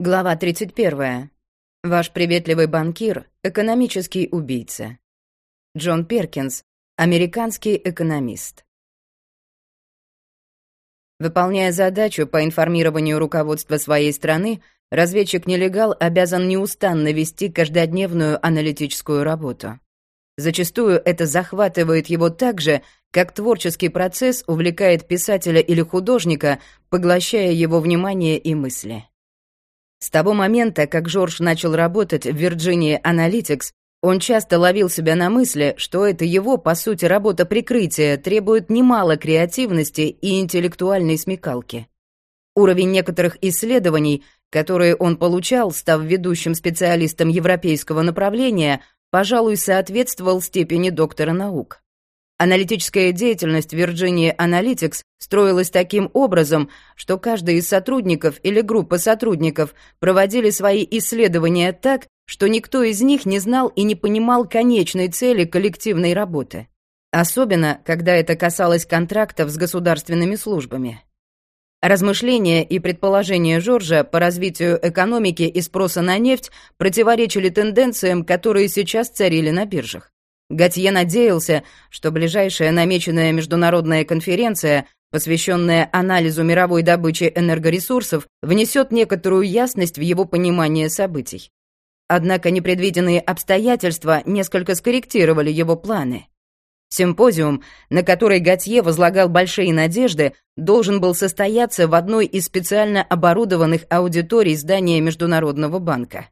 Глава 31. Ваш приветливый банкир — экономический убийца. Джон Перкинс, американский экономист. Выполняя задачу по информированию руководства своей страны, разведчик-нелегал обязан неустанно вести каждодневную аналитическую работу. Зачастую это захватывает его так же, как творческий процесс увлекает писателя или художника, поглощая его внимание и мысли. С того момента, как Жорж начал работать в Virginia Analytics, он часто ловил себя на мысли, что это его, по сути, работа прикрытия требует немало креативности и интеллектуальной смекалки. Уровень некоторых исследований, которые он получал, став ведущим специалистом европейского направления, пожалуй, соответствовал степени доктора наук. Аналитическая деятельность Virginia Analytics строилась таким образом, что каждый из сотрудников или группа сотрудников проводили свои исследования так, что никто из них не знал и не понимал конечной цели коллективной работы. Особенно, когда это касалось контрактов с государственными службами. Размышления и предположения Жоржа по развитию экономики и спроса на нефть противоречили тенденциям, которые сейчас царили на биржах. Готье надеялся, что ближайшая намеченная международная конференция, посвященная анализу мировой добычи энергоресурсов, внесет некоторую ясность в его понимание событий. Однако непредвиденные обстоятельства несколько скорректировали его планы. Симпозиум, на который Готье возлагал большие надежды, должен был состояться в одной из специально оборудованных аудиторий здания Международного банка.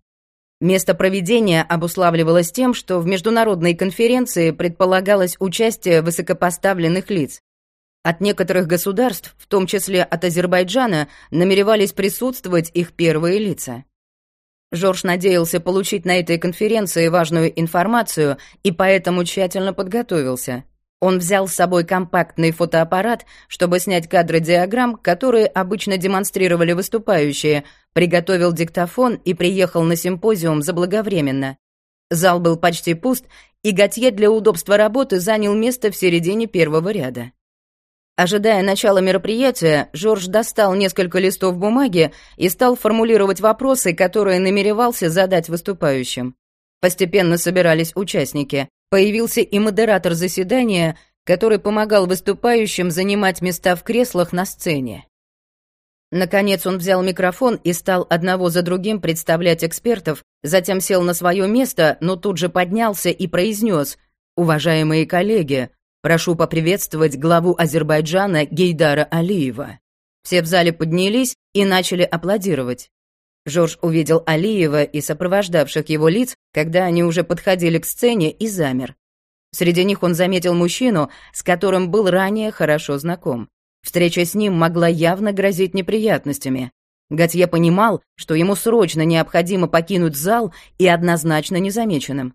Место проведения обуславливалось тем, что в международной конференции предполагалось участие высокопоставленных лиц. От некоторых государств, в том числе от Азербайджана, намеревались присутствовать их первые лица. Жорж надеялся получить на этой конференции важную информацию и поэтому тщательно подготовился. Он взял с собой компактный фотоаппарат, чтобы снять кадры диаграмм, которые обычно демонстрировали выступающие, приготовил диктофон и приехал на симпозиум заблаговременно. Зал был почти пуст, и Готье для удобства работы занял место в середине первого ряда. Ожидая начала мероприятия, Жорж достал несколько листов бумаги и стал формулировать вопросы, которые намеревался задать выступающим. Постепенно собирались участники. Появился и модератор заседания, который помогал выступающим занимать места в креслах на сцене. Наконец он взял микрофон и стал одного за другим представлять экспертов, затем сел на свое место, но тут же поднялся и произнес «Уважаемые коллеги, прошу поприветствовать главу Азербайджана Гейдара Алиева». Все в зале поднялись и начали аплодировать. Жорж увидел Алиева и сопровождавших его лиц, когда они уже подходили к сцене, и замер. Среди них он заметил мужчину, с которым был ранее хорошо знаком. Встреча с ним могла явно грозить неприятностями. Готье понимал, что ему срочно необходимо покинуть зал и однозначно незамеченным.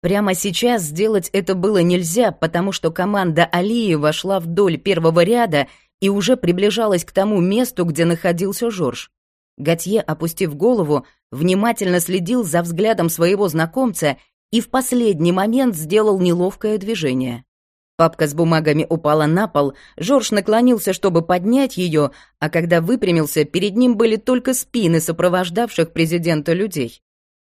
Прямо сейчас сделать это было нельзя, потому что команда Алиева шла вдоль первого ряда и уже приближалась к тому месту, где находился Жорж. Готье, опустив голову, внимательно следил за взглядом своего знакомца и в последний момент сделал неловкое движение. Папка с бумагами упала на пол, Жорж наклонился, чтобы поднять ее, а когда выпрямился, перед ним были только спины сопровождавших президента людей.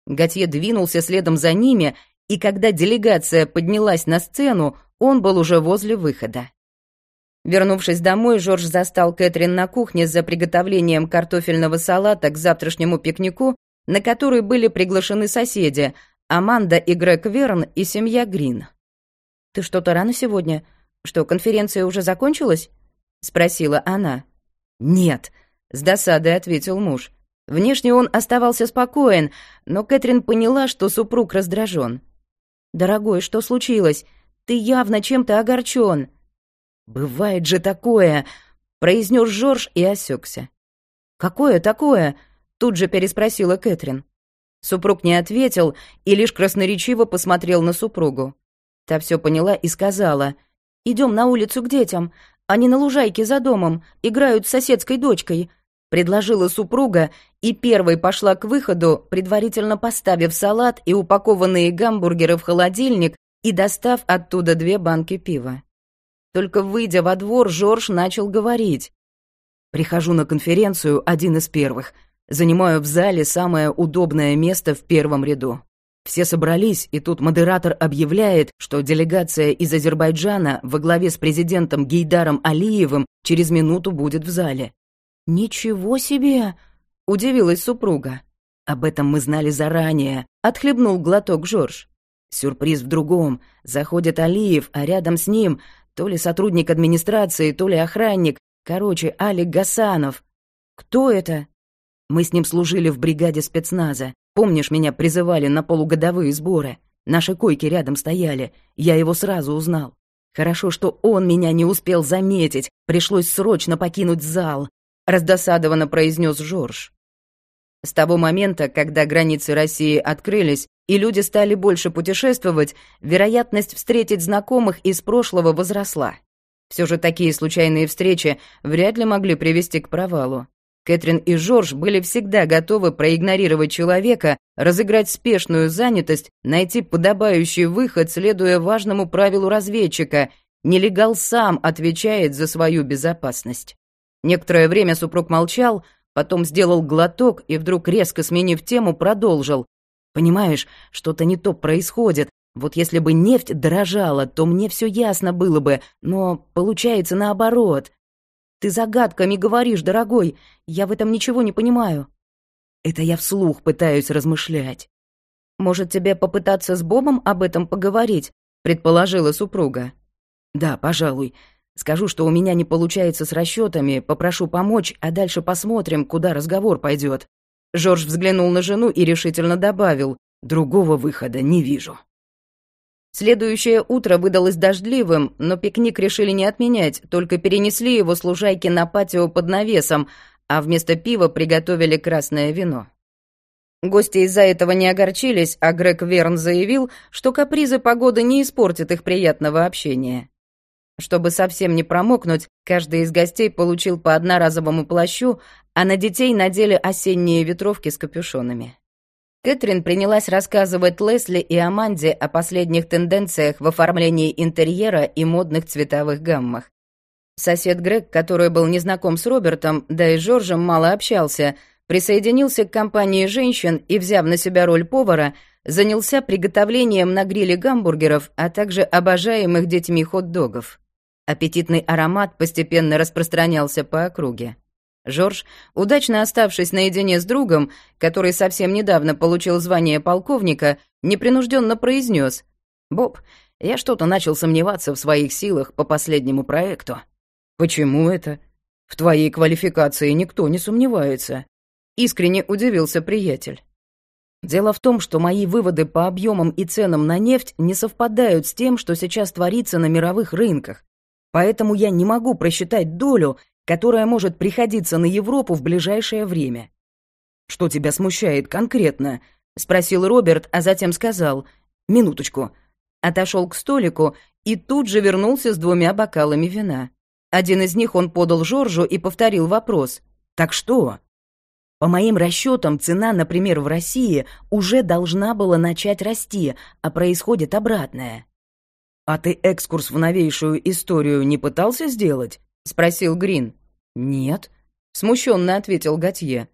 Готье двинулся следом за ними, и когда делегация поднялась на сцену, он был уже возле выхода. Вернувшись домой, Жорж застал Кэтрин на кухне за приготовлением картофельного салата к завтрашнему пикнику, на который были приглашены соседи Аманда и Грег Верн и семья Грин. «Ты что-то рано сегодня? Что, конференция уже закончилась?» — спросила она. «Нет», — с досадой ответил муж. Внешне он оставался спокоен, но Кэтрин поняла, что супруг раздражен. «Дорогой, что случилось? Ты явно чем-то огорчен. «Бывает же такое!» — произнес Жорж и осекся. «Какое такое?» — тут же переспросила Кэтрин. Супруг не ответил и лишь красноречиво посмотрел на супругу. Та все поняла и сказала. «Идем на улицу к детям. Они на лужайке за домом, играют с соседской дочкой», — предложила супруга и первой пошла к выходу, предварительно поставив салат и упакованные гамбургеры в холодильник и достав оттуда две банки пива. Только выйдя во двор, Жорж начал говорить. «Прихожу на конференцию один из первых. Занимаю в зале самое удобное место в первом ряду. Все собрались, и тут модератор объявляет, что делегация из Азербайджана во главе с президентом Гейдаром Алиевым через минуту будет в зале. «Ничего себе!» — удивилась супруга. «Об этом мы знали заранее», — отхлебнул глоток Жорж. Сюрприз в другом. Заходит Алиев, а рядом с ним то ли сотрудник администрации, то ли охранник. Короче, Алик Гасанов. Кто это? Мы с ним служили в бригаде спецназа. Помнишь, меня призывали на полугодовые сборы? Наши койки рядом стояли. Я его сразу узнал. Хорошо, что он меня не успел заметить. Пришлось срочно покинуть зал. Раздосадованно произнес Жорж. С того момента, когда границы России открылись, и люди стали больше путешествовать, вероятность встретить знакомых из прошлого возросла. Все же такие случайные встречи вряд ли могли привести к провалу. Кэтрин и Жорж были всегда готовы проигнорировать человека, разыграть спешную занятость, найти подобающий выход, следуя важному правилу разведчика — нелегал сам отвечает за свою безопасность. Некоторое время супруг молчал, потом сделал глоток и вдруг, резко сменив тему, продолжил. «Понимаешь, что-то не то происходит. Вот если бы нефть дорожала, то мне все ясно было бы, но получается наоборот. Ты загадками говоришь, дорогой, я в этом ничего не понимаю. Это я вслух пытаюсь размышлять. Может, тебе попытаться с Бобом об этом поговорить, предположила супруга. Да, пожалуй. Скажу, что у меня не получается с расчетами, попрошу помочь, а дальше посмотрим, куда разговор пойдет. Жорж взглянул на жену и решительно добавил, другого выхода не вижу. Следующее утро выдалось дождливым, но пикник решили не отменять, только перенесли его с лужайки на патио под навесом, а вместо пива приготовили красное вино. Гости из-за этого не огорчились, а Грег Верн заявил, что капризы погоды не испортят их приятного общения. Чтобы совсем не промокнуть, каждый из гостей получил по одноразовому плащу, а на детей надели осенние ветровки с капюшонами. Кэтрин принялась рассказывать Лесли и Аманде о последних тенденциях в оформлении интерьера и модных цветовых гаммах. Сосед Грег, который был незнаком с Робертом, да и Жоржем мало общался, присоединился к компании женщин и, взяв на себя роль повара, занялся приготовлением на гриле гамбургеров, а также обожаемых детьми хот-догов. Аппетитный аромат постепенно распространялся по округе. Жорж, удачно оставшись наедине с другом, который совсем недавно получил звание полковника, непринужденно произнес «Боб, я что-то начал сомневаться в своих силах по последнему проекту». «Почему это? В твоей квалификации никто не сомневается», — искренне удивился приятель. Дело в том, что мои выводы по объемам и ценам на нефть не совпадают с тем, что сейчас творится на мировых рынках. Поэтому я не могу просчитать долю, которая может приходиться на Европу в ближайшее время. «Что тебя смущает конкретно?» — спросил Роберт, а затем сказал «Минуточку». Отошел к столику и тут же вернулся с двумя бокалами вина. Один из них он подал Жоржу и повторил вопрос. «Так что?» По моим расчетам, цена, например, в России уже должна была начать расти, а происходит обратное. «А ты экскурс в новейшую историю не пытался сделать?» — спросил Грин. «Нет», — смущенно ответил Готье.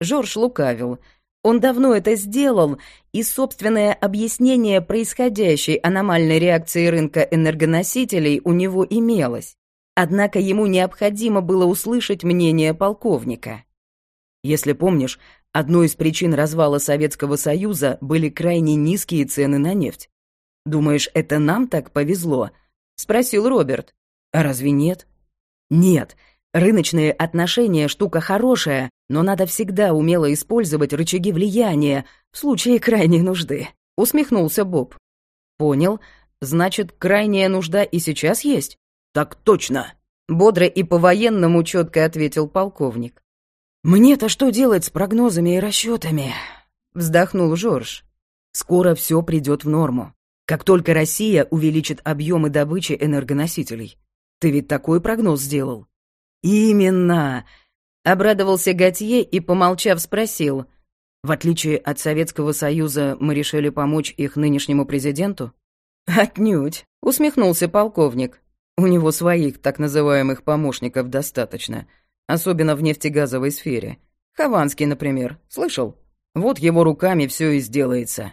Жорж лукавил. Он давно это сделал, и собственное объяснение происходящей аномальной реакции рынка энергоносителей у него имелось. Однако ему необходимо было услышать мнение полковника. Если помнишь, одной из причин развала Советского Союза были крайне низкие цены на нефть. Думаешь, это нам так повезло? Спросил Роберт. А разве нет? Нет, рыночные отношения — штука хорошая, но надо всегда умело использовать рычаги влияния в случае крайней нужды. Усмехнулся Боб. Понял. Значит, крайняя нужда и сейчас есть? Так точно. Бодро и по-военному четко ответил полковник. «Мне-то что делать с прогнозами и расчетами?» Вздохнул Жорж. «Скоро все придет в норму. Как только Россия увеличит объемы добычи энергоносителей. Ты ведь такой прогноз сделал? Именно. Обрадовался Готье и, помолчав, спросил. В отличие от Советского Союза, мы решили помочь их нынешнему президенту? Отнюдь, усмехнулся полковник. У него своих так называемых помощников достаточно, особенно в нефтегазовой сфере. Хованский, например, слышал? Вот его руками все и сделается.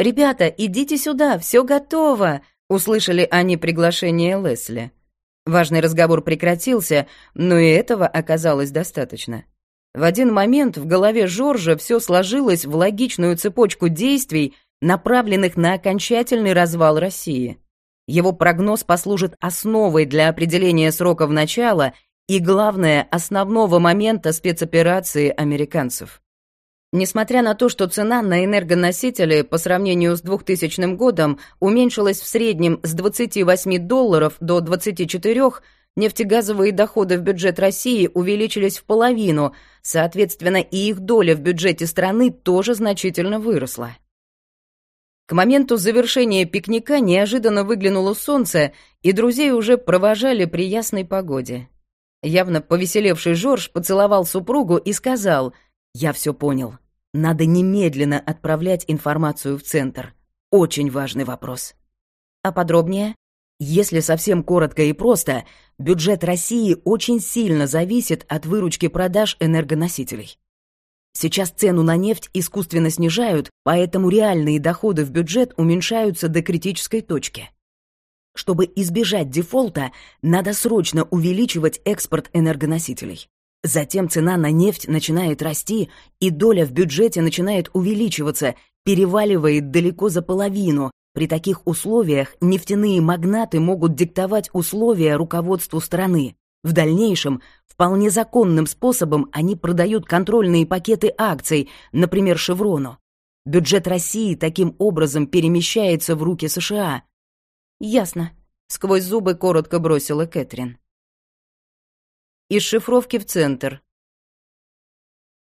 «Ребята, идите сюда, все готово!» — услышали они приглашение Лесли. Важный разговор прекратился, но и этого оказалось достаточно. В один момент в голове Жоржа все сложилось в логичную цепочку действий, направленных на окончательный развал России. Его прогноз послужит основой для определения сроков начала и, главное, основного момента спецоперации американцев. Несмотря на то, что цена на энергоносители по сравнению с 2000 годом уменьшилась в среднем с 28 долларов до 24, нефтегазовые доходы в бюджет России увеличились в половину, соответственно, и их доля в бюджете страны тоже значительно выросла. К моменту завершения пикника неожиданно выглянуло солнце, и друзей уже провожали при ясной погоде. Явно повеселевший Жорж поцеловал супругу и сказал — «Я все понял. Надо немедленно отправлять информацию в центр. Очень важный вопрос». «А подробнее?» Если совсем коротко и просто, бюджет России очень сильно зависит от выручки продаж энергоносителей. Сейчас цену на нефть искусственно снижают, поэтому реальные доходы в бюджет уменьшаются до критической точки. Чтобы избежать дефолта, надо срочно увеличивать экспорт энергоносителей. Затем цена на нефть начинает расти, и доля в бюджете начинает увеличиваться, переваливает далеко за половину. При таких условиях нефтяные магнаты могут диктовать условия руководству страны. В дальнейшем, вполне законным способом они продают контрольные пакеты акций, например, «Шеврону». Бюджет России таким образом перемещается в руки США. «Ясно», — сквозь зубы коротко бросила Кэтрин из шифровки в центр.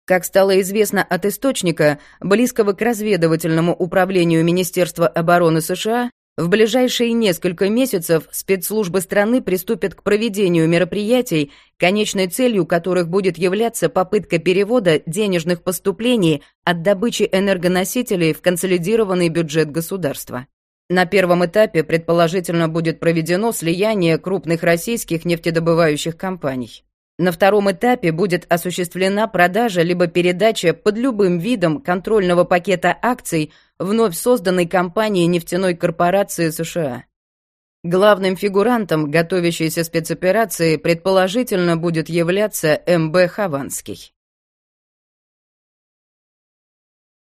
Как стало известно от источника, близкого к разведывательному управлению Министерства обороны США, в ближайшие несколько месяцев спецслужбы страны приступят к проведению мероприятий, конечной целью которых будет являться попытка перевода денежных поступлений от добычи энергоносителей в консолидированный бюджет государства. На первом этапе предположительно будет проведено слияние крупных российских нефтедобывающих компаний. На втором этапе будет осуществлена продажа либо передача под любым видом контрольного пакета акций вновь созданной компании нефтяной корпорации США. Главным фигурантом готовящейся спецоперации предположительно будет являться МБ Хованский.